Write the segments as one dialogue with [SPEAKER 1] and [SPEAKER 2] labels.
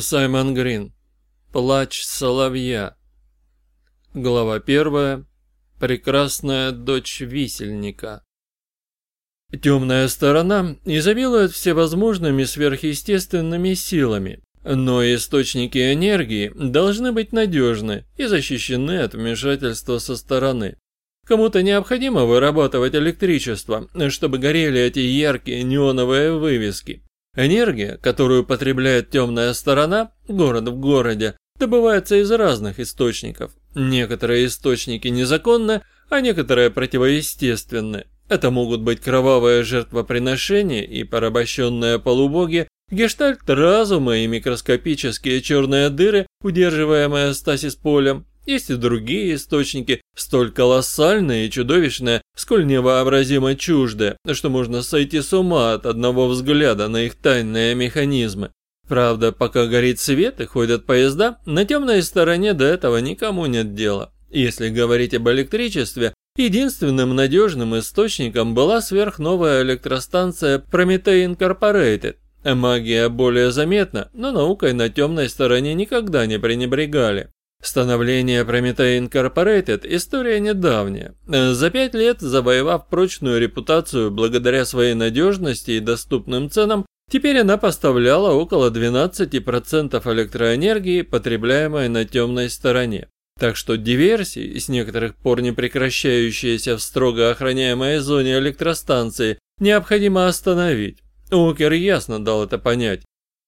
[SPEAKER 1] Саймон Грин. Плач соловья. Глава первая. Прекрасная дочь висельника. Темная сторона изобилует всевозможными сверхъестественными силами, но источники энергии должны быть надежны и защищены от вмешательства со стороны. Кому-то необходимо вырабатывать электричество, чтобы горели эти яркие неоновые вывески. Энергия, которую потребляет темная сторона, город в городе, добывается из разных источников. Некоторые источники незаконны, а некоторые противоестественны. Это могут быть кровавое жертвоприношение и порабощенные полубоги, гештальт разума и микроскопические черные дыры, удерживаемые стасис полем, есть и другие источники, столь колоссальные и чудовищные, сколь невообразимо чуждые, что можно сойти с ума от одного взгляда на их тайные механизмы. Правда, пока горит свет и ходят поезда, на темной стороне до этого никому нет дела. Если говорить об электричестве, единственным надежным источником была сверхновая электростанция Prometei Incorporated. Магия более заметна, но наукой на темной стороне никогда не пренебрегали. Становление Prometei Incorporated – история недавняя. За пять лет, завоевав прочную репутацию благодаря своей надежности и доступным ценам, теперь она поставляла около 12% электроэнергии, потребляемой на темной стороне. Так что диверсии, с некоторых пор не прекращающиеся в строго охраняемой зоне электростанции, необходимо остановить. Укер ясно дал это понять.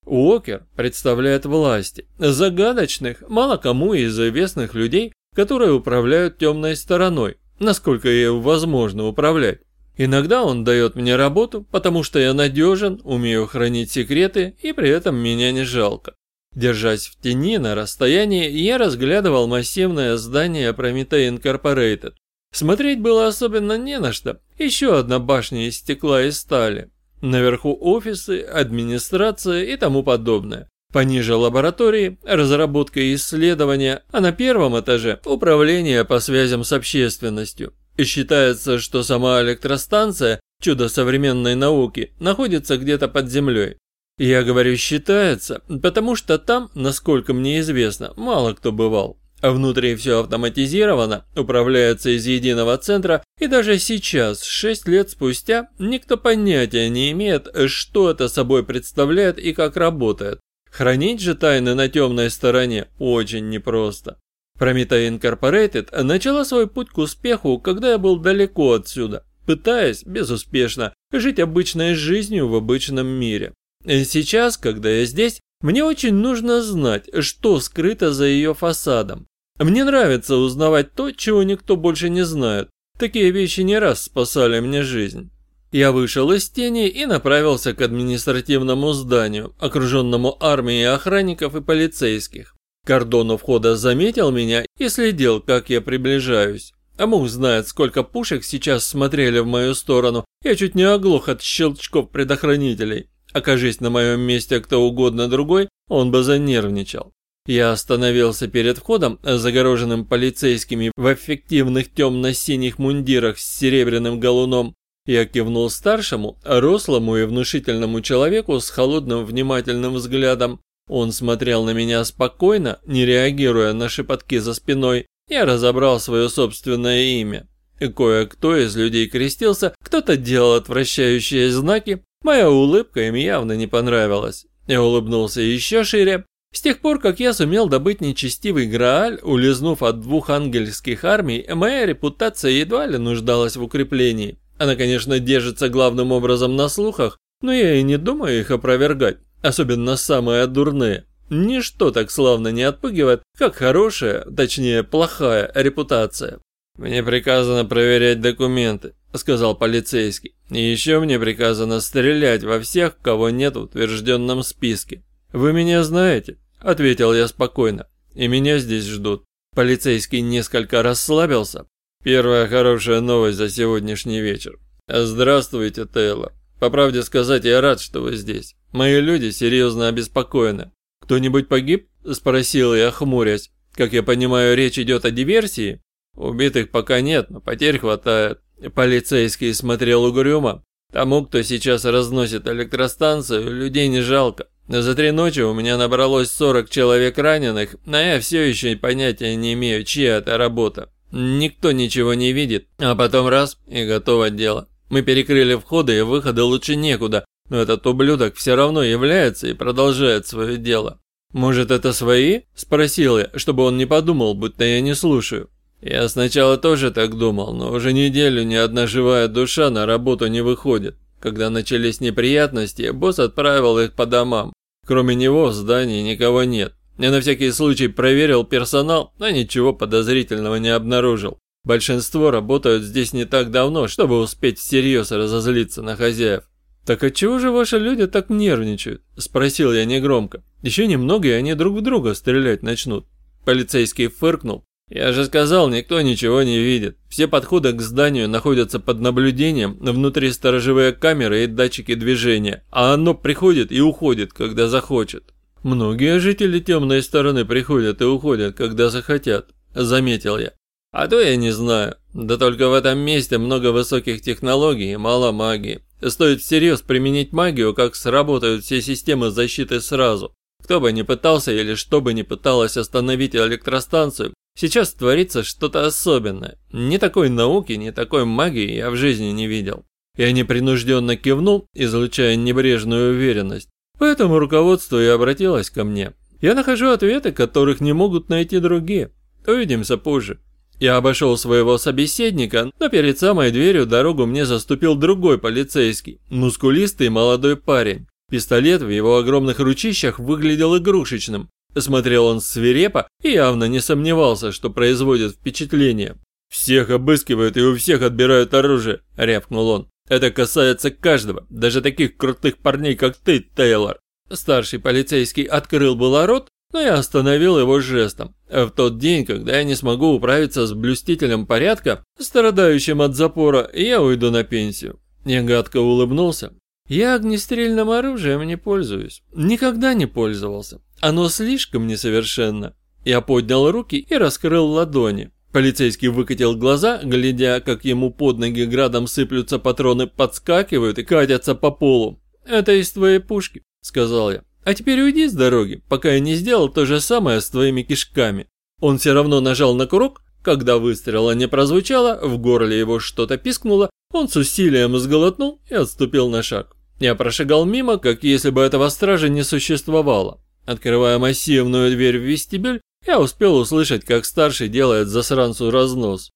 [SPEAKER 1] Уокер представляет власти, загадочных, мало кому из известных людей, которые управляют темной стороной, насколько ей возможно управлять. Иногда он дает мне работу, потому что я надежен, умею хранить секреты и при этом меня не жалко. Держась в тени на расстоянии, я разглядывал массивное здание Prometei Incorporated. Смотреть было особенно не на что. Еще одна башня из стекла и стали. Наверху офисы, администрация и тому подобное. Пониже лаборатории, разработка и исследования, а на первом этаже управление по связям с общественностью. И считается, что сама электростанция, чудо современной науки, находится где-то под землей. Я говорю «считается», потому что там, насколько мне известно, мало кто бывал. Внутри все автоматизировано, управляется из единого центра, и даже сейчас, 6 лет спустя, никто понятия не имеет, что это собой представляет и как работает. Хранить же тайны на темной стороне очень непросто. Prometei Incorporated начала свой путь к успеху, когда я был далеко отсюда, пытаясь, безуспешно, жить обычной жизнью в обычном мире. Сейчас, когда я здесь, мне очень нужно знать, что скрыто за ее фасадом. Мне нравится узнавать то, чего никто больше не знает. Такие вещи не раз спасали мне жизнь. Я вышел из тени и направился к административному зданию, окруженному армией охранников и полицейских. Кордон у входа заметил меня и следил, как я приближаюсь. А муж знает, сколько пушек сейчас смотрели в мою сторону. Я чуть не оглох от щелчков предохранителей. Окажись на моем месте кто угодно другой, он бы занервничал. Я остановился перед входом, загороженным полицейскими в эффективных темно-синих мундирах с серебряным галуном. Я кивнул старшему, рослому и внушительному человеку с холодным внимательным взглядом. Он смотрел на меня спокойно, не реагируя на шепотки за спиной. Я разобрал свое собственное имя. Кое-кто из людей крестился, кто-то делал отвращающие знаки. Моя улыбка им явно не понравилась. Я улыбнулся еще шире, с тех пор, как я сумел добыть нечестивый Грааль, улизнув от двух ангельских армий, моя репутация едва ли нуждалась в укреплении. Она, конечно, держится главным образом на слухах, но я и не думаю их опровергать, особенно самые дурные. Ничто так славно не отпугивает, как хорошая, точнее плохая репутация. «Мне приказано проверять документы», — сказал полицейский. «И еще мне приказано стрелять во всех, кого нет в утвержденном списке. «Вы меня знаете?» – ответил я спокойно. «И меня здесь ждут». Полицейский несколько расслабился. «Первая хорошая новость за сегодняшний вечер. Здравствуйте, Тейлор. По правде сказать, я рад, что вы здесь. Мои люди серьезно обеспокоены. Кто-нибудь погиб?» – спросил я, хмурясь. «Как я понимаю, речь идет о диверсии?» «Убитых пока нет, но потерь хватает». Полицейский смотрел угрюмо. Тому, кто сейчас разносит электростанцию, людей не жалко. За три ночи у меня набралось 40 человек раненых, но я все еще понятия не имею, чья это работа. Никто ничего не видит, а потом раз и готово дело. Мы перекрыли входы и выходы лучше некуда, но этот ублюдок все равно является и продолжает свое дело. «Может, это свои?» – спросил я, чтобы он не подумал, будто я не слушаю. Я сначала тоже так думал, но уже неделю ни одна живая душа на работу не выходит. Когда начались неприятности, босс отправил их по домам. Кроме него в здании никого нет. Я на всякий случай проверил персонал, но ничего подозрительного не обнаружил. Большинство работают здесь не так давно, чтобы успеть всерьез разозлиться на хозяев. «Так отчего же ваши люди так нервничают?» – спросил я негромко. «Еще немного, и они друг в друга стрелять начнут». Полицейский фыркнул. «Я же сказал, никто ничего не видит. Все подходы к зданию находятся под наблюдением, внутри сторожевые камеры и датчики движения, а оно приходит и уходит, когда захочет». «Многие жители темной стороны приходят и уходят, когда захотят», – заметил я. «А то я не знаю. Да только в этом месте много высоких технологий и мало магии. Стоит всерьез применить магию, как сработают все системы защиты сразу. Кто бы ни пытался или что бы ни пыталось остановить электростанцию, сейчас творится что-то особенное. Ни такой науки, ни такой магии я в жизни не видел. Я непринужденно кивнул, излучая небрежную уверенность. Поэтому руководство и обратилось ко мне. Я нахожу ответы, которых не могут найти другие. Увидимся позже. Я обошел своего собеседника, но перед самой дверью дорогу мне заступил другой полицейский, мускулистый молодой парень. Пистолет в его огромных ручищах выглядел игрушечным. Смотрел он свирепо и явно не сомневался, что производит впечатление. «Всех обыскивают и у всех отбирают оружие», – рявкнул он. «Это касается каждого, даже таких крутых парней, как ты, Тейлор». Старший полицейский открыл было рот, но я остановил его жестом. В тот день, когда я не смогу управиться с блюстителем порядка, страдающим от запора, я уйду на пенсию. Я гадко улыбнулся. Я огнестрельным оружием не пользуюсь. Никогда не пользовался. Оно слишком несовершенно. Я поднял руки и раскрыл ладони. Полицейский выкатил глаза, глядя, как ему под ноги градом сыплются патроны, подскакивают и катятся по полу. «Это из твоей пушки», — сказал я. А теперь уйди с дороги, пока я не сделал то же самое с твоими кишками. Он все равно нажал на курок, когда выстрела не прозвучало, в горле его что-то пискнуло, он с усилием сглотнул и отступил на шаг. Я прошагал мимо, как если бы этого стража не существовало. Открывая массивную дверь в вестибюль, я успел услышать, как старший делает засранцу разнос.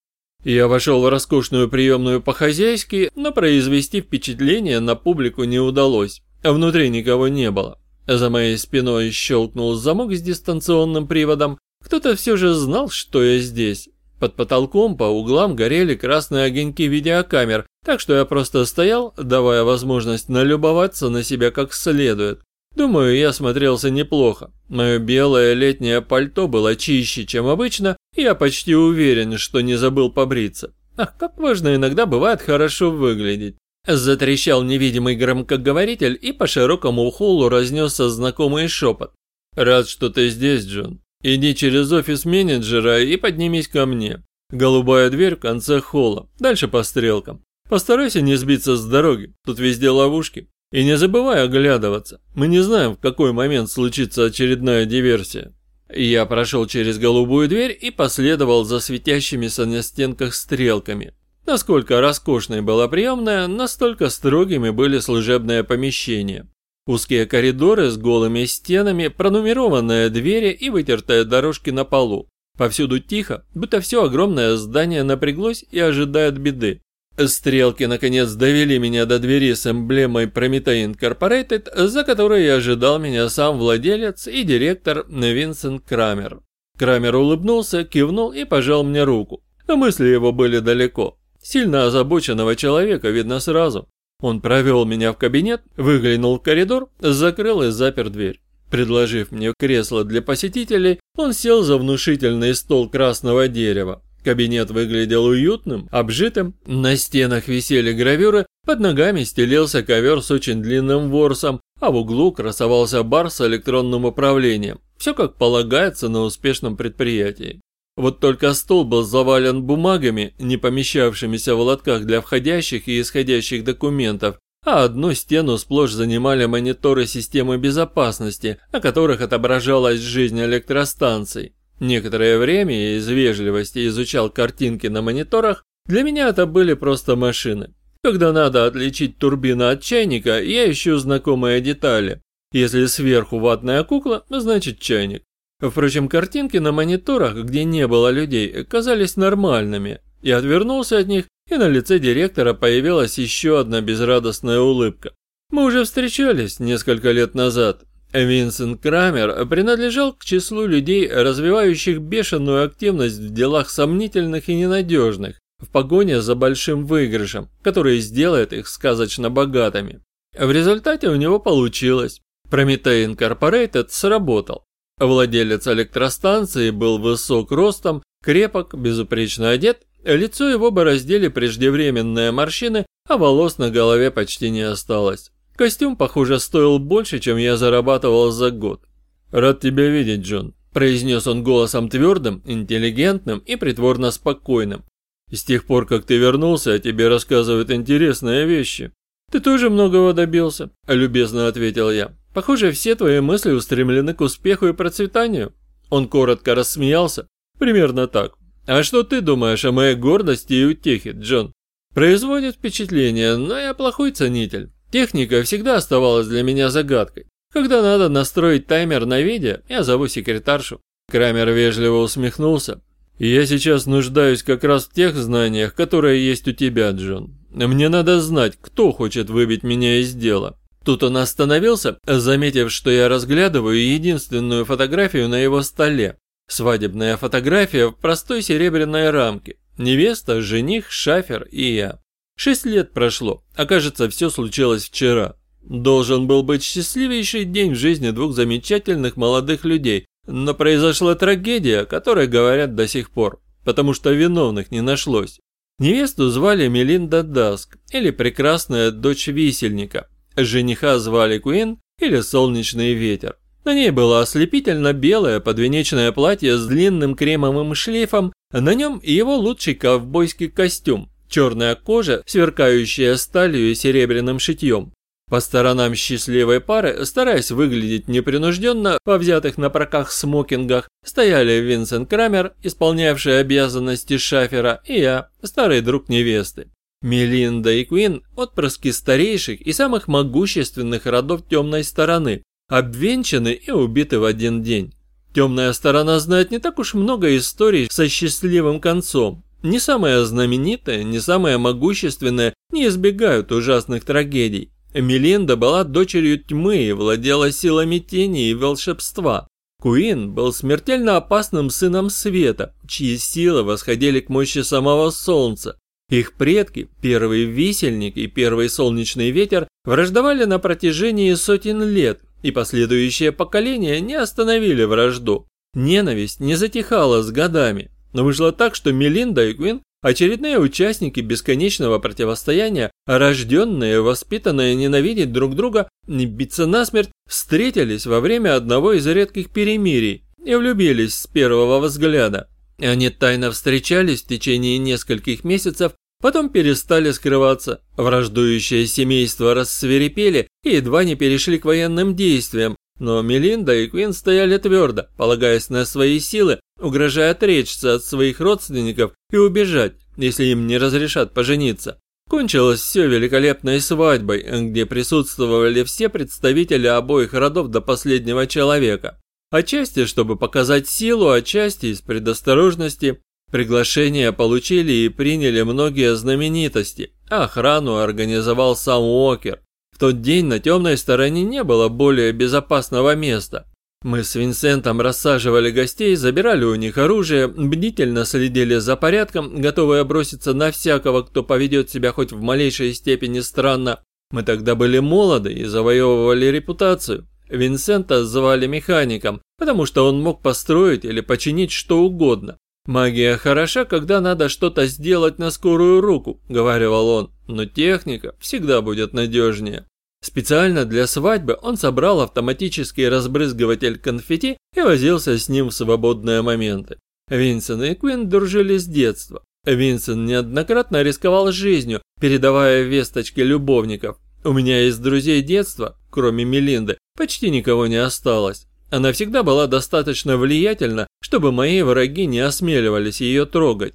[SPEAKER 1] Я вошел в роскошную приемную по-хозяйски, но произвести впечатление на публику не удалось, внутри никого не было. За моей спиной щелкнул замок с дистанционным приводом. Кто-то все же знал, что я здесь. Под потолком по углам горели красные огоньки видеокамер, так что я просто стоял, давая возможность налюбоваться на себя как следует. Думаю, я смотрелся неплохо. Мое белое летнее пальто было чище, чем обычно, и я почти уверен, что не забыл побриться. Ах, как важно иногда бывает хорошо выглядеть. Затрещал невидимый громкоговоритель, и по широкому холлу разнесся знакомый шепот. «Рад, что ты здесь, Джон. Иди через офис менеджера и поднимись ко мне. Голубая дверь в конце холла, дальше по стрелкам. Постарайся не сбиться с дороги, тут везде ловушки. И не забывай оглядываться, мы не знаем, в какой момент случится очередная диверсия». Я прошел через голубую дверь и последовал за светящимися на стенках стрелками. Насколько роскошной была приемная, настолько строгими были служебные помещения. Узкие коридоры с голыми стенами, пронумерованные двери и вытертые дорожки на полу. Повсюду тихо, будто все огромное здание напряглось и ожидает беды. Стрелки наконец довели меня до двери с эмблемой Promethean Incorporated, за которой ожидал меня сам владелец и директор Винсент Крамер. Крамер улыбнулся, кивнул и пожал мне руку, но мысли его были далеко. Сильно озабоченного человека видно сразу. Он провел меня в кабинет, выглянул в коридор, закрыл и запер дверь. Предложив мне кресло для посетителей, он сел за внушительный стол красного дерева. Кабинет выглядел уютным, обжитым, на стенах висели гравюры, под ногами стелился ковер с очень длинным ворсом, а в углу красовался бар с электронным управлением. Все как полагается на успешном предприятии. Вот только стол был завален бумагами, не помещавшимися в лотках для входящих и исходящих документов, а одну стену сплошь занимали мониторы системы безопасности, на которых отображалась жизнь электростанций. Некоторое время я из вежливости изучал картинки на мониторах, для меня это были просто машины. Когда надо отличить турбину от чайника, я ищу знакомые детали. Если сверху ватная кукла, значит чайник. Впрочем, картинки на мониторах, где не было людей, казались нормальными. Я отвернулся от них, и на лице директора появилась еще одна безрадостная улыбка. Мы уже встречались несколько лет назад. Винсент Крамер принадлежал к числу людей, развивающих бешеную активность в делах сомнительных и ненадежных, в погоне за большим выигрышем, который сделает их сказочно богатыми. В результате у него получилось. Prometei Incorporated сработал. Владелец электростанции был высок ростом, крепок, безупречно одет, лицо его бороздили преждевременные морщины, а волос на голове почти не осталось. Костюм, похоже, стоил больше, чем я зарабатывал за год. «Рад тебя видеть, Джон», – произнес он голосом твердым, интеллигентным и притворно спокойным. «С тех пор, как ты вернулся, о тебе рассказывают интересные вещи». «Ты тоже многого добился», – любезно ответил я. Похоже, все твои мысли устремлены к успеху и процветанию. Он коротко рассмеялся. Примерно так. А что ты думаешь о моей гордости и утехе, Джон? Производит впечатление, но я плохой ценитель. Техника всегда оставалась для меня загадкой. Когда надо настроить таймер на видео, я зову секретаршу. Крамер вежливо усмехнулся. «Я сейчас нуждаюсь как раз в тех знаниях, которые есть у тебя, Джон. Мне надо знать, кто хочет выбить меня из дела. Тут он остановился, заметив, что я разглядываю единственную фотографию на его столе. Свадебная фотография в простой серебряной рамке. Невеста, жених, шафер и я. Шесть лет прошло, а кажется, все случилось вчера. Должен был быть счастливейший день в жизни двух замечательных молодых людей, но произошла трагедия, о которой говорят до сих пор, потому что виновных не нашлось. Невесту звали Мелинда Даск, или прекрасная дочь висельника, Жениха звали Куин или Солнечный ветер. На ней было ослепительно белое подвенечное платье с длинным кремовым шлейфом, на нем его лучший ковбойский костюм, черная кожа, сверкающая сталью и серебряным шитьем. По сторонам счастливой пары, стараясь выглядеть непринужденно, во взятых на проках смокингах, стояли Винсент Крамер, исполнявший обязанности шафера, и я, старый друг невесты. Мелинда и Куин – отпрыски старейших и самых могущественных родов темной стороны, обвенчаны и убиты в один день. Темная сторона знает не так уж много историй со счастливым концом. Не самая знаменитая, не самая могущественная не избегают ужасных трагедий. Мелинда была дочерью тьмы и владела силами тени и волшебства. Куин был смертельно опасным сыном света, чьи силы восходили к мощи самого солнца. Их предки, первый висельник и первый солнечный ветер, враждовали на протяжении сотен лет, и последующие поколения не остановили вражду. Ненависть не затихала с годами, но вышло так, что Мелинда и Квин – очередные участники бесконечного противостояния, рожденные, воспитанные ненавидеть друг друга, не биться насмерть, встретились во время одного из редких перемирий и влюбились с первого взгляда. Они тайно встречались в течение нескольких месяцев, потом перестали скрываться. Враждующие семейства рассверепели и едва не перешли к военным действиям, но Мелинда и Квин стояли твердо, полагаясь на свои силы, угрожая отречься от своих родственников и убежать, если им не разрешат пожениться. Кончилось все великолепной свадьбой, где присутствовали все представители обоих родов до последнего человека. Отчасти, чтобы показать силу, отчасти из предосторожности. Приглашение получили и приняли многие знаменитости, охрану организовал сам Уокер. В тот день на темной стороне не было более безопасного места. Мы с Винсентом рассаживали гостей, забирали у них оружие, бдительно следили за порядком, готовые броситься на всякого, кто поведет себя хоть в малейшей степени странно. Мы тогда были молоды и завоевывали репутацию. Винсента звали механиком, потому что он мог построить или починить что угодно. «Магия хороша, когда надо что-то сделать на скорую руку», – говорил он, – «но техника всегда будет надежнее». Специально для свадьбы он собрал автоматический разбрызгиватель конфетти и возился с ним в свободные моменты. Винсент и Квин дружили с детства. Винсент неоднократно рисковал жизнью, передавая весточки любовников, У меня из друзей детства, кроме Мелинды, почти никого не осталось. Она всегда была достаточно влиятельна, чтобы мои враги не осмеливались ее трогать.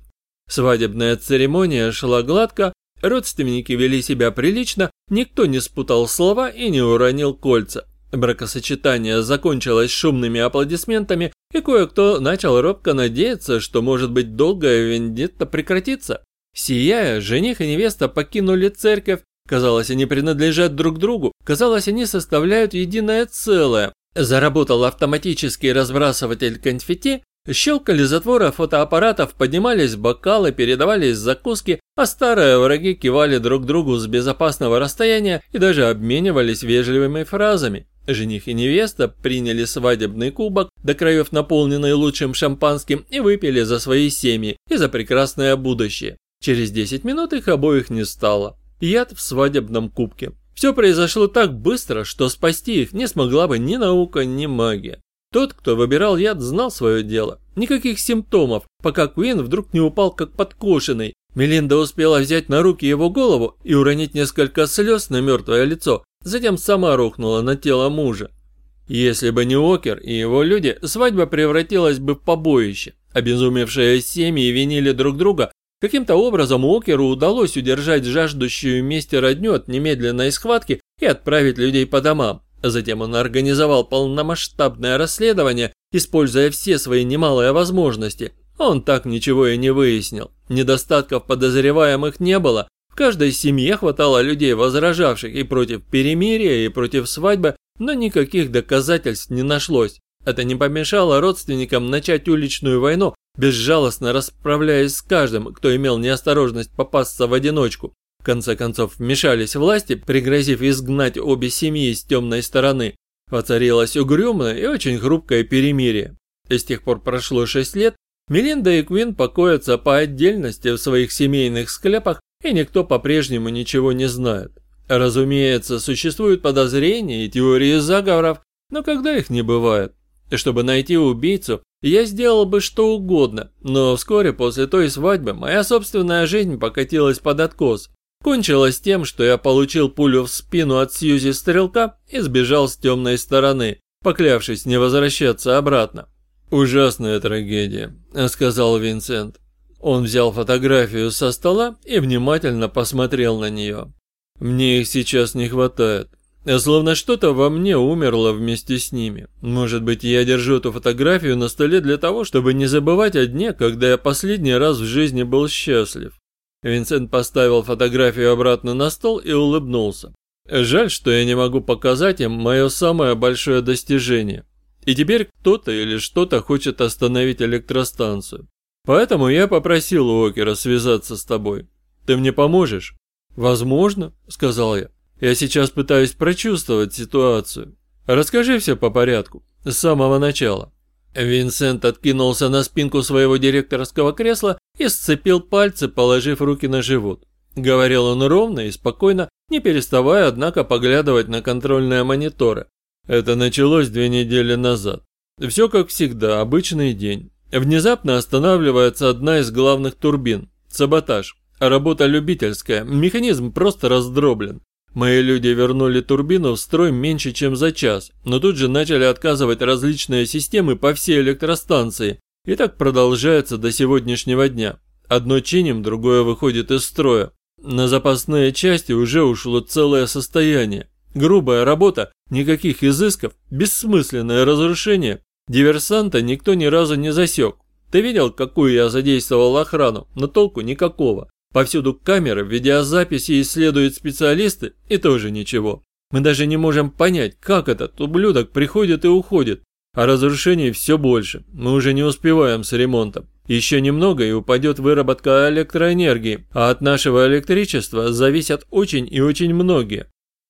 [SPEAKER 1] Свадебная церемония шла гладко, родственники вели себя прилично, никто не спутал слова и не уронил кольца. Бракосочетание закончилось шумными аплодисментами, и кое-кто начал робко надеяться, что, может быть, долгая вендетта прекратится. Сияя, жених и невеста покинули церковь, казалось, они принадлежат друг другу, казалось, они составляют единое целое. Заработал автоматический разбрасыватель конфетти, щелкали затворы фотоаппаратов, поднимались бокалы, передавались закуски, а старые враги кивали друг другу с безопасного расстояния и даже обменивались вежливыми фразами. Жених и невеста приняли свадебный кубок, до краев наполненный лучшим шампанским, и выпили за свои семьи и за прекрасное будущее. Через 10 минут их обоих не стало. Яд в свадебном кубке. Все произошло так быстро, что спасти их не смогла бы ни наука, ни магия. Тот, кто выбирал яд, знал свое дело. Никаких симптомов, пока Куин вдруг не упал как подкошенный. Мелинда успела взять на руки его голову и уронить несколько слез на мертвое лицо, затем сама рухнула на тело мужа. Если бы не Окер и его люди, свадьба превратилась бы в побоище. Обезумевшие семьи винили друг друга, Каким-то образом Уокеру удалось удержать жаждущую мести родню от немедленной схватки и отправить людей по домам. Затем он организовал полномасштабное расследование, используя все свои немалые возможности. Он так ничего и не выяснил. Недостатков подозреваемых не было. В каждой семье хватало людей, возражавших и против перемирия, и против свадьбы, но никаких доказательств не нашлось. Это не помешало родственникам начать уличную войну, безжалостно расправляясь с каждым, кто имел неосторожность попасться в одиночку. В конце концов, вмешались власти, пригрозив изгнать обе семьи с темной стороны. Воцарилось угрюмое и очень хрупкое перемирие. И с тех пор прошло шесть лет, Мелинда и Квин покоятся по отдельности в своих семейных склепах, и никто по-прежнему ничего не знает. Разумеется, существуют подозрения и теории заговоров, но когда их не бывает? Чтобы найти убийцу, я сделал бы что угодно, но вскоре после той свадьбы моя собственная жизнь покатилась под откос. Кончилось тем, что я получил пулю в спину от Сьюзи Стрелка и сбежал с темной стороны, поклявшись не возвращаться обратно. «Ужасная трагедия», — сказал Винсент. Он взял фотографию со стола и внимательно посмотрел на нее. «Мне их сейчас не хватает. Словно что-то во мне умерло вместе с ними. Может быть, я держу эту фотографию на столе для того, чтобы не забывать о дне, когда я последний раз в жизни был счастлив. Винсент поставил фотографию обратно на стол и улыбнулся. Жаль, что я не могу показать им мое самое большое достижение. И теперь кто-то или что-то хочет остановить электростанцию. Поэтому я попросил Уокера связаться с тобой. Ты мне поможешь? Возможно, сказал я. Я сейчас пытаюсь прочувствовать ситуацию. Расскажи все по порядку, с самого начала». Винсент откинулся на спинку своего директорского кресла и сцепил пальцы, положив руки на живот. Говорил он ровно и спокойно, не переставая, однако, поглядывать на контрольные мониторы. Это началось две недели назад. Все как всегда, обычный день. Внезапно останавливается одна из главных турбин. Саботаж. Работа любительская, механизм просто раздроблен. Мои люди вернули турбину в строй меньше, чем за час, но тут же начали отказывать различные системы по всей электростанции. И так продолжается до сегодняшнего дня. Одно чиним, другое выходит из строя. На запасные части уже ушло целое состояние. Грубая работа, никаких изысков, бессмысленное разрушение. Диверсанта никто ни разу не засек. Ты видел, какую я задействовал охрану, но толку никакого. Повсюду камеры, видеозаписи исследуют специалисты, и тоже ничего. Мы даже не можем понять, как этот ублюдок приходит и уходит. А разрушений все больше, мы уже не успеваем с ремонтом. Еще немного и упадет выработка электроэнергии, а от нашего электричества зависят очень и очень многие.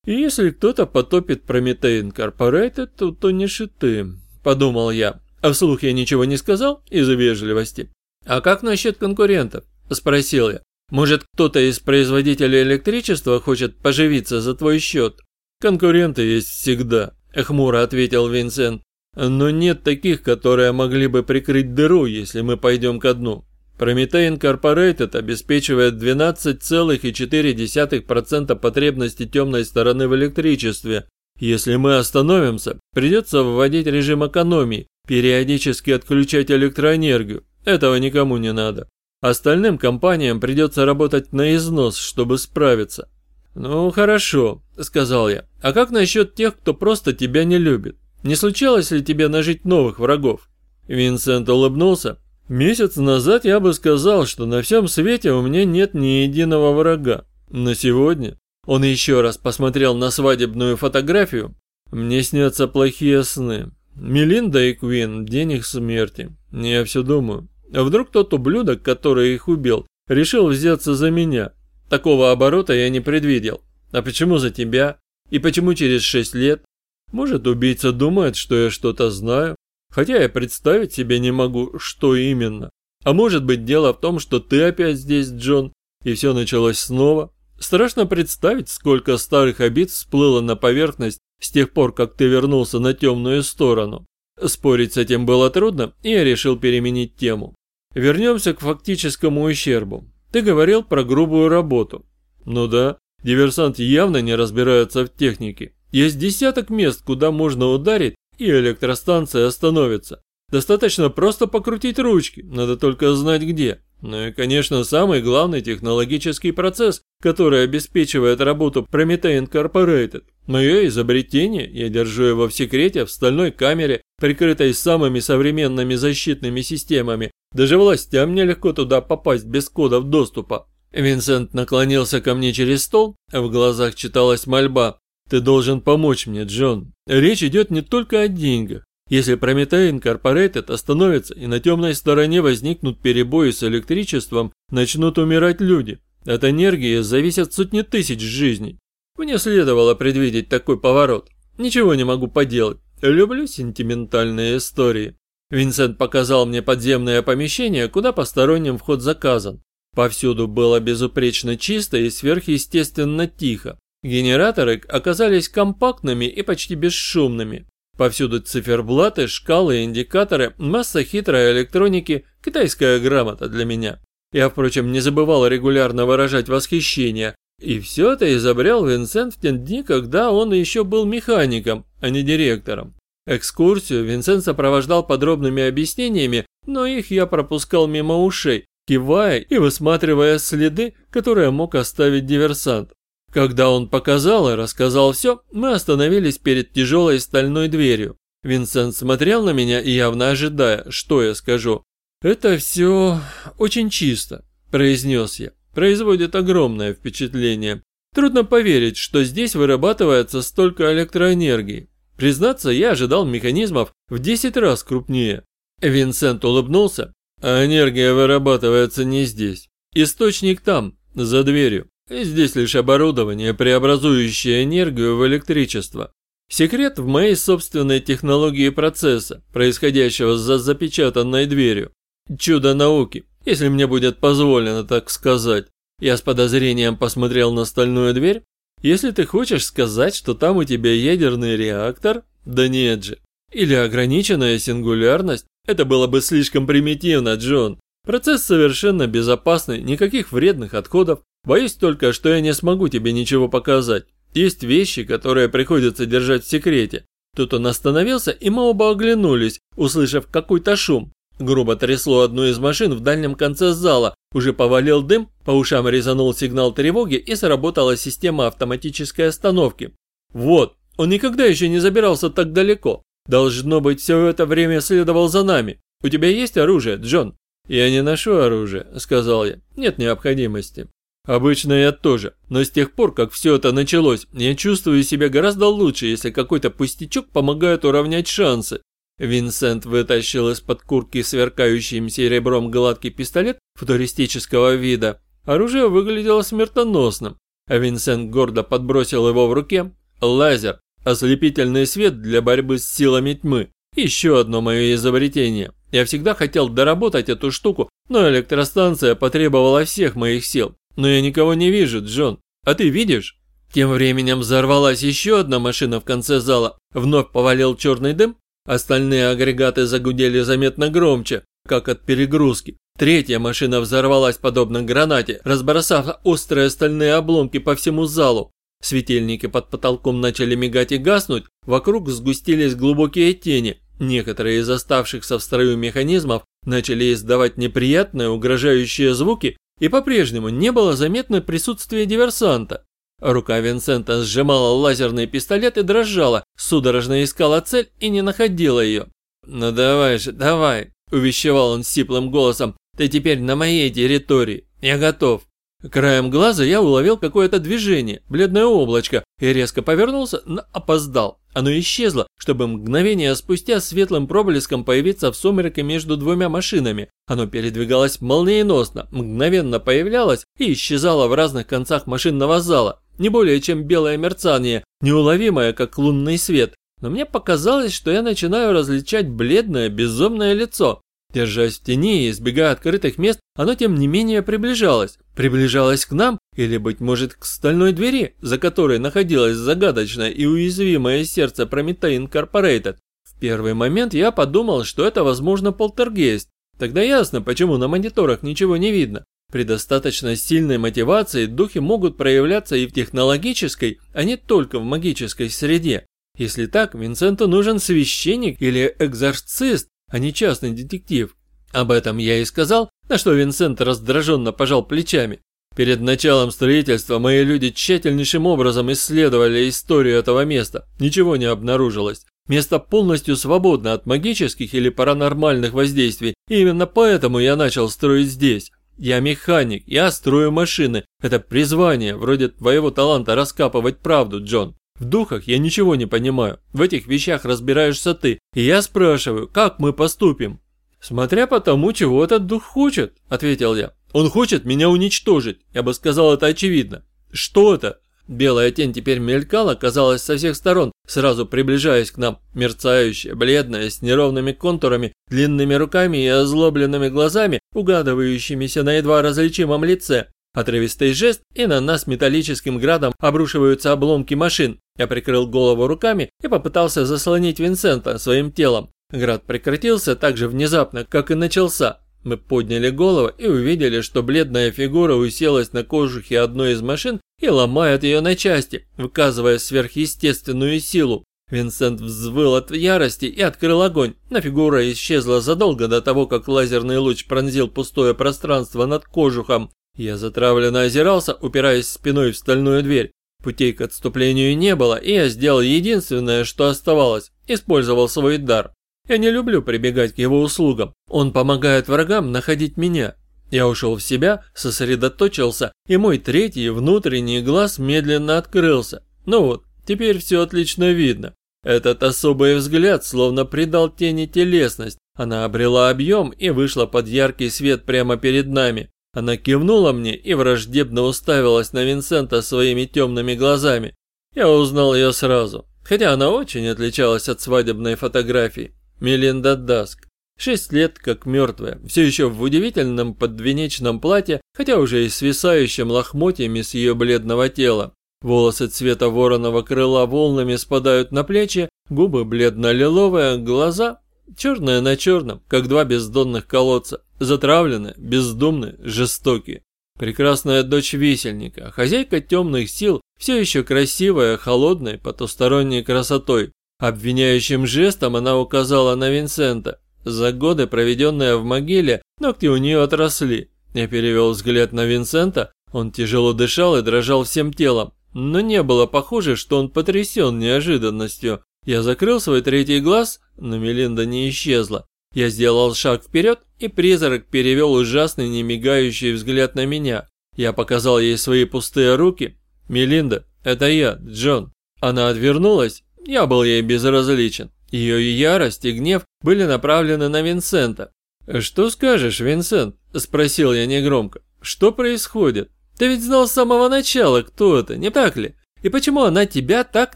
[SPEAKER 1] И если кто-то потопит Прометей Инкорпорейтед, то тонешь и ты, подумал я. А вслух я ничего не сказал из-за вежливости. А как насчет конкурентов? Спросил я. Может, кто-то из производителей электричества хочет поживиться за твой счет? Конкуренты есть всегда, хмуро ответил Винсент. Но нет таких, которые могли бы прикрыть дыру, если мы пойдем ко дну. Прометей Инкорпорейтед обеспечивает 12,4% потребности темной стороны в электричестве. Если мы остановимся, придется вводить режим экономии, периодически отключать электроэнергию. Этого никому не надо. Остальным компаниям придется работать на износ, чтобы справиться. «Ну, хорошо», — сказал я. «А как насчет тех, кто просто тебя не любит? Не случалось ли тебе нажить новых врагов?» Винсент улыбнулся. «Месяц назад я бы сказал, что на всем свете у меня нет ни единого врага. Но сегодня...» Он еще раз посмотрел на свадебную фотографию. «Мне снятся плохие сны. Мелинда и Квин – день их смерти. Я все думаю, вдруг тот ублюдок, который их убил, решил взяться за меня? Такого оборота я не предвидел. А почему за тебя? И почему через шесть лет? Может, убийца думает, что я что-то знаю? Хотя я представить себе не могу, что именно. А может быть, дело в том, что ты опять здесь, Джон, и все началось снова? Страшно представить, сколько старых обид всплыло на поверхность с тех пор, как ты вернулся на темную сторону. Спорить с этим было трудно, и я решил переменить тему. Вернемся к фактическому ущербу. Ты говорил про грубую работу. Ну да, диверсант явно не разбирается в технике. Есть десяток мест, куда можно ударить, и электростанция остановится. Достаточно просто покрутить ручки, надо только знать где. Ну и, конечно, самый главный технологический процесс, который обеспечивает работу Promethean Incorporated. Мое изобретение, я держу его в секрете в стальной камере, прикрытой самыми современными защитными системами. Даже властям нелегко туда попасть без кодов доступа. Винсент наклонился ко мне через стол, а в глазах читалась мольба. «Ты должен помочь мне, Джон. Речь идет не только о деньгах. Если Promethean Incorporated остановится и на темной стороне возникнут перебои с электричеством, начнут умирать люди. От энергии зависят сотни тысяч жизней. Мне следовало предвидеть такой поворот. Ничего не могу поделать. Люблю сентиментальные истории. Винсент показал мне подземное помещение, куда посторонним вход заказан. Повсюду было безупречно чисто и сверхъестественно тихо. Генераторы оказались компактными и почти бесшумными. Повсюду циферблаты, шкалы, индикаторы, масса хитрой электроники, китайская грамота для меня. Я, впрочем, не забывал регулярно выражать восхищение. И все это изобрел Винсент в те дни, когда он еще был механиком, а не директором. Экскурсию Винсент сопровождал подробными объяснениями, но их я пропускал мимо ушей, кивая и высматривая следы, которые мог оставить диверсант. Когда он показал и рассказал все, мы остановились перед тяжелой стальной дверью. Винсент смотрел на меня, явно ожидая, что я скажу. «Это все очень чисто», – произнес я. «Производит огромное впечатление. Трудно поверить, что здесь вырабатывается столько электроэнергии. Признаться, я ожидал механизмов в 10 раз крупнее». Винсент улыбнулся. «А энергия вырабатывается не здесь. Источник там, за дверью. Здесь лишь оборудование, преобразующее энергию в электричество. Секрет в моей собственной технологии процесса, происходящего за запечатанной дверью. Чудо науки, если мне будет позволено так сказать. Я с подозрением посмотрел на стальную дверь. Если ты хочешь сказать, что там у тебя ядерный реактор, да нет же. Или ограниченная сингулярность, это было бы слишком примитивно, Джон. Процесс совершенно безопасный, никаких вредных отходов, Боюсь только, что я не смогу тебе ничего показать. Есть вещи, которые приходится держать в секрете. Тут он остановился, и мы оба оглянулись, услышав какой-то шум. Грубо трясло одну из машин в дальнем конце зала, уже повалил дым, по ушам резанул сигнал тревоги и сработала система автоматической остановки. Вот, он никогда еще не забирался так далеко. Должно быть, все это время следовал за нами. У тебя есть оружие, Джон? Я не ношу оружие, сказал я. Нет необходимости. Обычно я тоже, но с тех пор, как все это началось, я чувствую себя гораздо лучше, если какой-то пустячок помогает уравнять шансы. Винсент вытащил из-под куртки сверкающим серебром гладкий пистолет футуристического вида. Оружие выглядело смертоносным, а Винсент гордо подбросил его в руке. Лазер, ослепительный свет для борьбы с силами тьмы. Еще одно мое изобретение. Я всегда хотел доработать эту штуку, но электростанция потребовала всех моих сил. «Но я никого не вижу, Джон. А ты видишь?» Тем временем взорвалась еще одна машина в конце зала. Вновь повалил черный дым. Остальные агрегаты загудели заметно громче, как от перегрузки. Третья машина взорвалась подобно гранате, разбросав острые стальные обломки по всему залу. Светильники под потолком начали мигать и гаснуть, вокруг сгустились глубокие тени. Некоторые из оставшихся в строю механизмов начали издавать неприятные угрожающие звуки, и по-прежнему не было заметно присутствия диверсанта. Рука Винсента сжимала лазерный пистолет и дрожала, судорожно искала цель и не находила ее. «Ну давай же, давай!» – увещевал он сиплым голосом. «Ты теперь на моей территории. Я готов». Краем глаза я уловил какое-то движение, бледное облачко, и резко повернулся, но опоздал. Оно исчезло, чтобы мгновение спустя светлым проблеском появиться в сумерке между двумя машинами. Оно передвигалось молниеносно, мгновенно появлялось и исчезало в разных концах машинного зала. Не более чем белое мерцание, неуловимое, как лунный свет. Но мне показалось, что я начинаю различать бледное, безумное лицо. Держась в тени и избегая открытых мест, оно тем не менее приближалось. Приближалось к нам или, быть может, к стальной двери, за которой находилось загадочное и уязвимое сердце Прометей Инкорпорейтед. В первый момент я подумал, что это, возможно, полтергейст. Тогда ясно, почему на мониторах ничего не видно. При достаточно сильной мотивации духи могут проявляться и в технологической, а не только в магической среде. Если так, Винсенту нужен священник или экзорцист, а не частный детектив. Об этом я и сказал, на что Винсент раздраженно пожал плечами. Перед началом строительства мои люди тщательнейшим образом исследовали историю этого места. Ничего не обнаружилось. Место полностью свободно от магических или паранормальных воздействий, и именно поэтому я начал строить здесь. Я механик, я строю машины. Это призвание, вроде твоего таланта раскапывать правду, Джон. В духах я ничего не понимаю. В этих вещах разбираешься ты. И я спрашиваю, как мы поступим? Смотря по тому, чего этот дух хочет, ответил я. Он хочет меня уничтожить. Я бы сказал, это очевидно. Что это? Белая тень теперь мелькала, казалось, со всех сторон, сразу приближаясь к нам, мерцающая, бледная, с неровными контурами, длинными руками и озлобленными глазами, угадывающимися на едва различимом лице. Отрывистый жест, и на нас металлическим градом обрушиваются обломки машин. Я прикрыл голову руками и попытался заслонить Винсента своим телом. Град прекратился так же внезапно, как и начался. Мы подняли голову и увидели, что бледная фигура уселась на кожухе одной из машин и ломает ее на части, выказывая сверхъестественную силу. Винсент взвыл от ярости и открыл огонь, но фигура исчезла задолго до того, как лазерный луч пронзил пустое пространство над кожухом. Я затравленно озирался, упираясь спиной в стальную дверь. Путей к отступлению не было, и я сделал единственное, что оставалось, использовал свой дар. Я не люблю прибегать к его услугам, он помогает врагам находить меня. Я ушел в себя, сосредоточился, и мой третий внутренний глаз медленно открылся. Ну вот, теперь все отлично видно. Этот особый взгляд словно придал тени телесность, она обрела объем и вышла под яркий свет прямо перед нами. Она кивнула мне и враждебно уставилась на Винсента своими темными глазами. Я узнал ее сразу, хотя она очень отличалась от свадебной фотографии. Мелинда Даск. Шесть лет как мертвая, все еще в удивительном подвенечном платье, хотя уже и свисающим лохмотьями с ее бледного тела. Волосы цвета вороного крыла волнами спадают на плечи, губы бледно-лиловые, глаза черные на черном, как два бездонных колодца. Затравленная, бездумная, жестокие. Прекрасная дочь висельника, хозяйка темных сил, все еще красивая, холодной, потусторонней красотой. Обвиняющим жестом она указала на Винсента. За годы, проведенные в могиле, ногти у нее отросли. Я перевел взгляд на Винсента, он тяжело дышал и дрожал всем телом. Но не было похоже, что он потрясен неожиданностью. Я закрыл свой третий глаз, но Мелинда не исчезла. Я сделал шаг вперед, и призрак перевел ужасный немигающий взгляд на меня. Я показал ей свои пустые руки. «Мелинда, это я, Джон». Она отвернулась, я был ей безразличен. Ее ярость и гнев были направлены на Винсента. «Что скажешь, Винсент?» – спросил я негромко. «Что происходит? Ты ведь знал с самого начала, кто это, не так ли? И почему она тебя так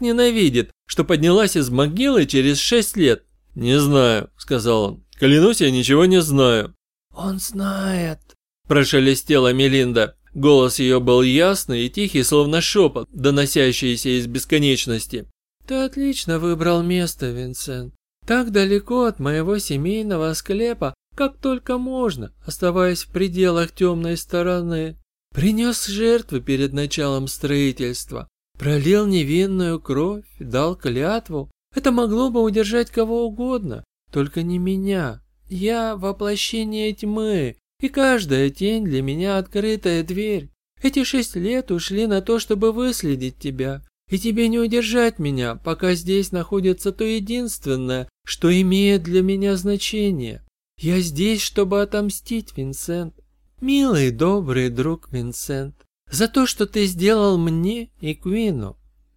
[SPEAKER 1] ненавидит, что поднялась из могилы через шесть лет?» «Не знаю», – сказал он. Клянусь, я ничего не знаю».
[SPEAKER 2] «Он знает», –
[SPEAKER 1] прошелестела Мелинда. Голос ее был ясный и тихий, словно шепот, доносящийся из бесконечности.
[SPEAKER 2] «Ты отлично выбрал место, Винсент. Так далеко от моего семейного склепа,
[SPEAKER 1] как только можно, оставаясь в пределах темной стороны. Принес жертвы перед началом строительства, пролил невинную кровь, дал клятву. Это могло бы удержать кого угодно, только не меня. Я воплощение тьмы, и каждая тень для меня открытая дверь. Эти шесть лет ушли на то, чтобы выследить тебя, и тебе не удержать меня, пока здесь находится то единственное, что имеет для меня значение. Я здесь, чтобы отомстить, Винсент. Милый, добрый друг Винсент, за то, что ты сделал мне и Квину.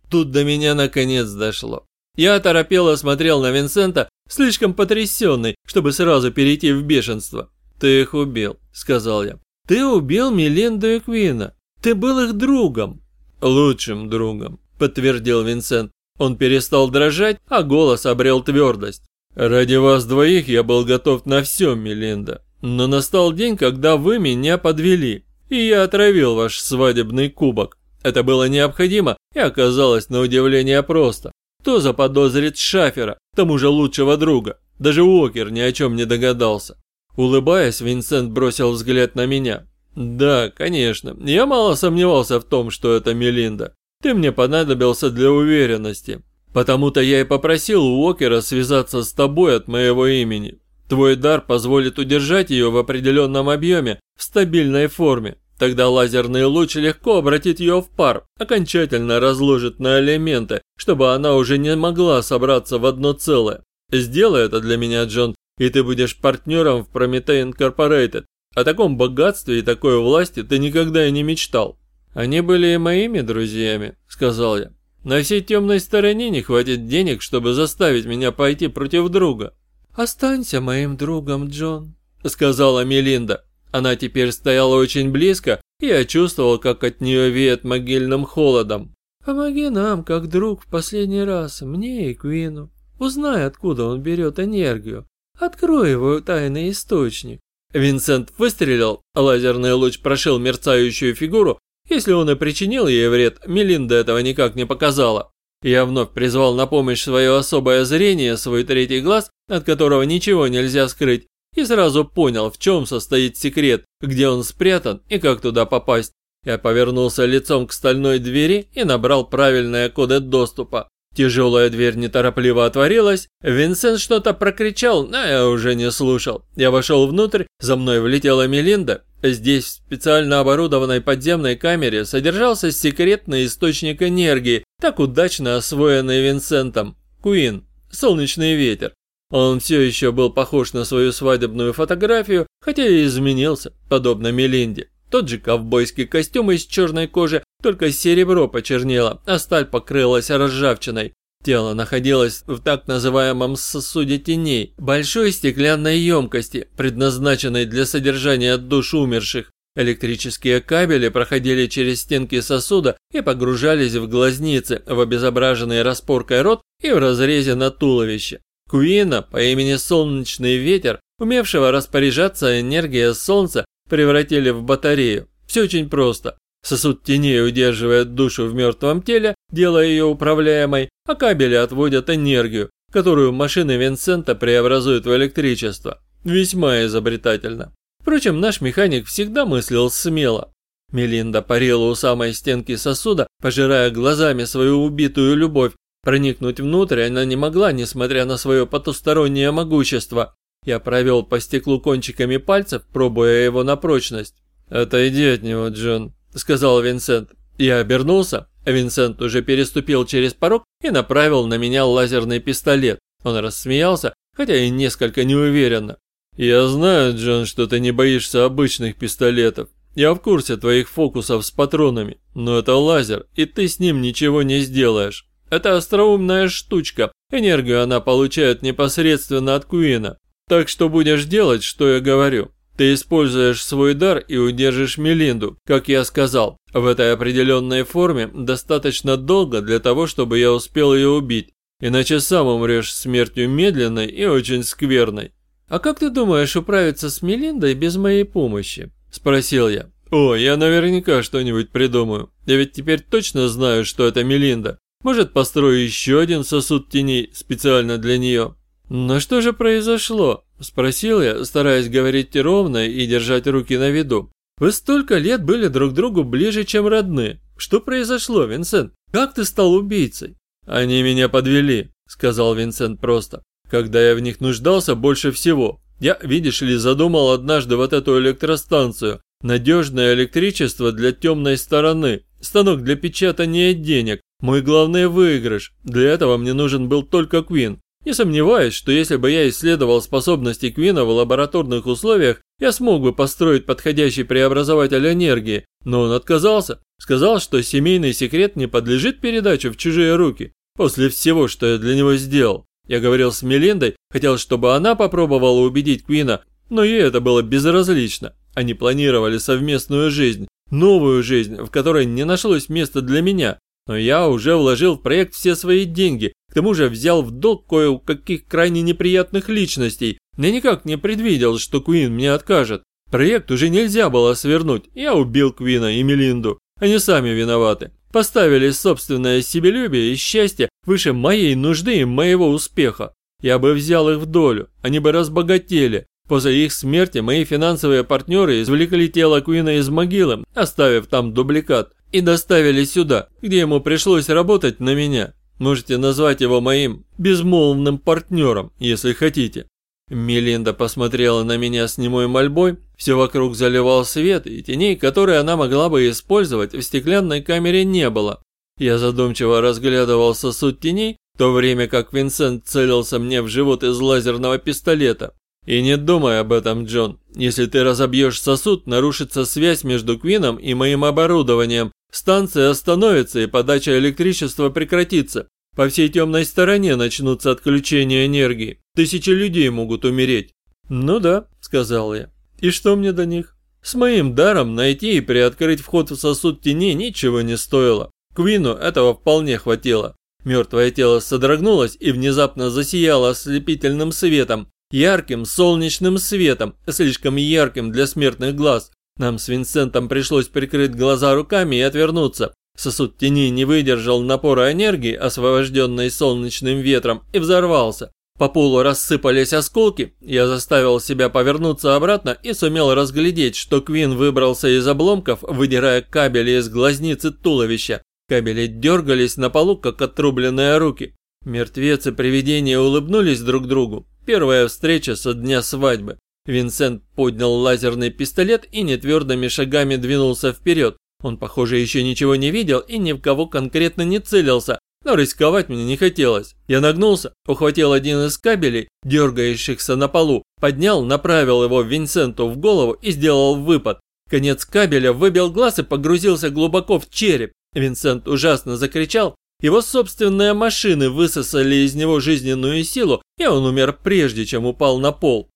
[SPEAKER 1] Тут до меня наконец дошло. Я оторопело смотрел на Винсента, слишком потрясенный, чтобы сразу перейти в бешенство. «Ты их убил», — сказал я. «Ты убил Мелинду и Квина. Ты был их другом». «Лучшим другом», — подтвердил Винсент. Он перестал дрожать, а голос обрел твердость. «Ради вас двоих я был готов на все, Мелинда. Но настал день, когда вы меня подвели, и я отравил ваш свадебный кубок. Это было необходимо и оказалось на удивление просто. Кто заподозрит Шафера, тому же лучшего друга? Даже Уокер ни о чем не догадался. Улыбаясь, Винсент бросил взгляд на меня. «Да, конечно, я мало сомневался в том, что это Мелинда. Ты мне понадобился для уверенности. Потому-то я и попросил Уокера связаться с тобой от моего имени. Твой дар позволит удержать ее в определенном объеме, в стабильной форме. Тогда лазерный луч легко обратит ее в пар, окончательно разложит на элементы, чтобы она уже не могла собраться в одно целое. Сделай это для меня, Джон, и ты будешь партнером в Prometei Incorporated. О таком богатстве и такой власти ты никогда и не мечтал. Они были и моими друзьями, сказал я. На всей темной стороне не хватит денег, чтобы заставить меня пойти против друга. «Останься моим другом, Джон», — сказала Мелинда. Она теперь стояла очень близко, и я чувствовал, как от нее веет могильным холодом. «Помоги нам, как друг, в последний раз, мне и Квину. Узнай, откуда он берет энергию. Открой его тайный источник». Винсент выстрелил, лазерный луч прошил мерцающую фигуру. Если он и причинил ей вред, Мелинда этого никак не показала. Я вновь призвал на помощь свое особое зрение, свой третий глаз, от которого ничего нельзя скрыть, и сразу понял, в чем состоит секрет, где он спрятан и как туда попасть. Я повернулся лицом к стальной двери и набрал правильные коды доступа. Тяжелая дверь неторопливо отворилась, Винсент что-то прокричал, но я уже не слушал. Я вошел внутрь, за мной влетела Мелинда. Здесь, в специально оборудованной подземной камере, содержался секретный источник энергии, так удачно освоенный Винсентом. Куин. Солнечный ветер. Он все еще был похож на свою свадебную фотографию, хотя и изменился, подобно Мелинде. Тот же ковбойский костюм из черной кожи, только серебро почернело, а сталь покрылась ржавчиной. Тело находилось в так называемом сосуде теней, большой стеклянной емкости, предназначенной для содержания душ умерших. Электрические кабели проходили через стенки сосуда и погружались в глазницы, в обезображенный распоркой рот и в разрезе на туловище. Куина по имени Солнечный Ветер, умевшего распоряжаться энергией солнца, превратили в батарею. Все очень просто. Сосуд теней удерживает душу в мертвом теле, делая ее управляемой, а кабели отводят энергию, которую машины Винсента преобразуют в электричество. Весьма изобретательно. Впрочем, наш механик всегда мыслил смело. Мелинда парила у самой стенки сосуда, пожирая глазами свою убитую любовь. Проникнуть внутрь она не могла, несмотря на свое потустороннее могущество. Я провел по стеклу кончиками пальцев, пробуя его на прочность. «Отойди от него, Джон», — сказал Винсент. Я обернулся. Винсент уже переступил через порог и направил на меня лазерный пистолет. Он рассмеялся, хотя и несколько неуверенно. «Я знаю, Джон, что ты не боишься обычных пистолетов. Я в курсе твоих фокусов с патронами, но это лазер, и ты с ним ничего не сделаешь. Это остроумная штучка, энергию она получает непосредственно от Куина. Так что будешь делать, что я говорю. Ты используешь свой дар и удержишь Мелинду, как я сказал, в этой определенной форме достаточно долго для того, чтобы я успел ее убить. Иначе сам умрешь смертью медленной и очень скверной. «А как ты думаешь управиться с Мелиндой без моей помощи?» – спросил я. «О, я наверняка что-нибудь придумаю. Я ведь теперь точно знаю, что это Мелинда. Может, построю еще один сосуд теней специально для нее?» «Но что же произошло?» –– спросил я, стараясь говорить ровно и держать руки на виду. «Вы столько лет были друг другу ближе, чем родные. Что произошло, Винсент? Как ты стал убийцей?» «Они меня подвели», – сказал Винсент просто. «Когда я в них нуждался больше всего. Я, видишь ли, задумал однажды вот эту электростанцию. Надежное электричество для темной стороны. Станок для печатания денег. Мой главный выигрыш. Для этого мне нужен был только Квин. Не сомневаюсь, что если бы я исследовал способности Квина в лабораторных условиях, я смог бы построить подходящий преобразователь энергии, но он отказался. Сказал, что семейный секрет не подлежит передаче в чужие руки. После всего, что я для него сделал. Я говорил с Мелиндой, хотел, чтобы она попробовала убедить Квина, но ей это было безразлично. Они планировали совместную жизнь, новую жизнь, в которой не нашлось места для меня. Но я уже вложил в проект все свои деньги, к тому же взял в долг кое у каких крайне неприятных личностей. Я никак не предвидел, что Куин мне откажет. Проект уже нельзя было свернуть. Я убил Квина и Мелинду. Они сами виноваты. Поставили собственное себелюбие и счастье выше моей нужды и моего успеха. Я бы взял их в долю, они бы разбогатели. После их смерти мои финансовые партнеры извлекли тело Куина из могилы, оставив там дубликат, и доставили сюда, где ему пришлось работать на меня. Можете назвать его моим безмолвным партнером, если хотите. Мелинда посмотрела на меня с немой мольбой, все вокруг заливал свет, и теней, которые она могла бы использовать, в стеклянной камере не было. Я задумчиво разглядывал сосуд теней, в то время как Винсент целился мне в живот из лазерного пистолета. И не думай об этом, Джон. Если ты разобьешь сосуд, нарушится связь между Квином и моим оборудованием. Станция остановится и подача электричества прекратится. По всей темной стороне начнутся отключения энергии. Тысячи людей могут умереть. Ну да, сказал я. И что мне до них? С моим даром найти и приоткрыть вход в сосуд теней ничего не стоило. Квину этого вполне хватило. Мертвое тело содрогнулось и внезапно засияло ослепительным светом, Ярким солнечным светом, слишком ярким для смертных глаз. Нам с Винсентом пришлось прикрыть глаза руками и отвернуться. Сосуд тени не выдержал напора энергии, освобожденной солнечным ветром, и взорвался. По полу рассыпались осколки, я заставил себя повернуться обратно и сумел разглядеть, что Квин выбрался из обломков, выдирая кабели из глазницы туловища. Кабели дергались на полу, как отрубленные руки. Мертвецы привидения улыбнулись друг другу. Первая встреча со дня свадьбы. Винсент поднял лазерный пистолет и нетвердыми шагами двинулся вперед. Он, похоже, еще ничего не видел и ни в кого конкретно не целился, но рисковать мне не хотелось. Я нагнулся, ухватил один из кабелей, дергающихся на полу, поднял, направил его Винсенту в голову и сделал выпад. Конец кабеля выбил глаз и погрузился глубоко в череп. Винсент ужасно закричал, его собственные машины высосали из него жизненную силу, и он умер прежде, чем упал на пол.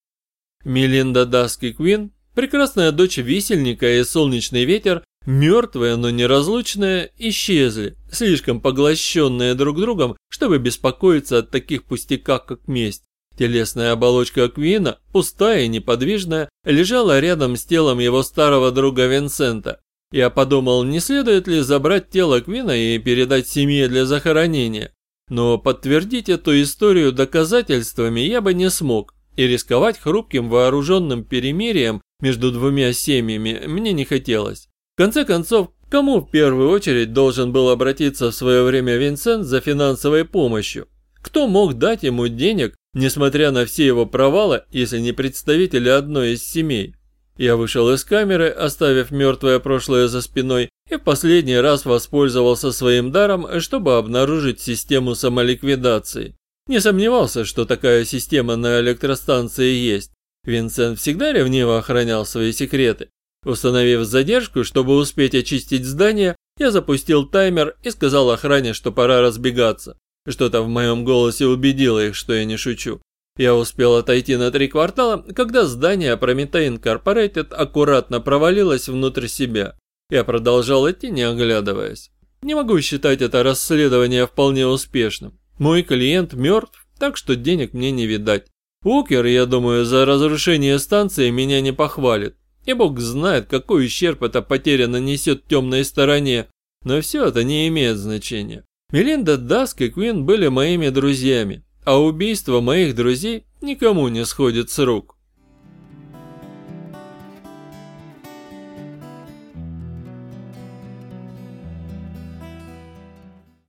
[SPEAKER 1] Мелинда Даски Квин, прекрасная дочь висельника и солнечный ветер, мертвые, но неразлучные, исчезли, слишком поглощенные друг другом, чтобы беспокоиться о таких пустяках, как месть. Телесная оболочка Квина, пустая и неподвижная, лежала рядом с телом его старого друга Винсента. Я подумал, не следует ли забрать тело Квина и передать семье для захоронения. Но подтвердить эту историю доказательствами я бы не смог, и рисковать хрупким вооруженным перемирием между двумя семьями мне не хотелось. В конце концов, кому в первую очередь должен был обратиться в свое время Винсент за финансовой помощью? Кто мог дать ему денег, несмотря на все его провалы, если не представители одной из семей? Я вышел из камеры, оставив мертвое прошлое за спиной, и в последний раз воспользовался своим даром, чтобы обнаружить систему самоликвидации. Не сомневался, что такая система на электростанции есть. Винсент всегда ревниво охранял свои секреты. Установив задержку, чтобы успеть очистить здание, я запустил таймер и сказал охране, что пора разбегаться. Что-то в моем голосе убедило их, что я не шучу. Я успел отойти на три квартала, когда здание Promethean Incorporated аккуратно провалилось внутрь себя. Я продолжал идти, не оглядываясь. Не могу считать это расследование вполне успешным. Мой клиент мертв, так что денег мне не видать. Укер, я думаю, за разрушение станции меня не похвалит. И бог знает, какой ущерб эта потеря нанесет темной стороне. Но все это не имеет значения. Мелинда Даск и Квин были моими друзьями. А убийство моих друзей никому не сходит с рук.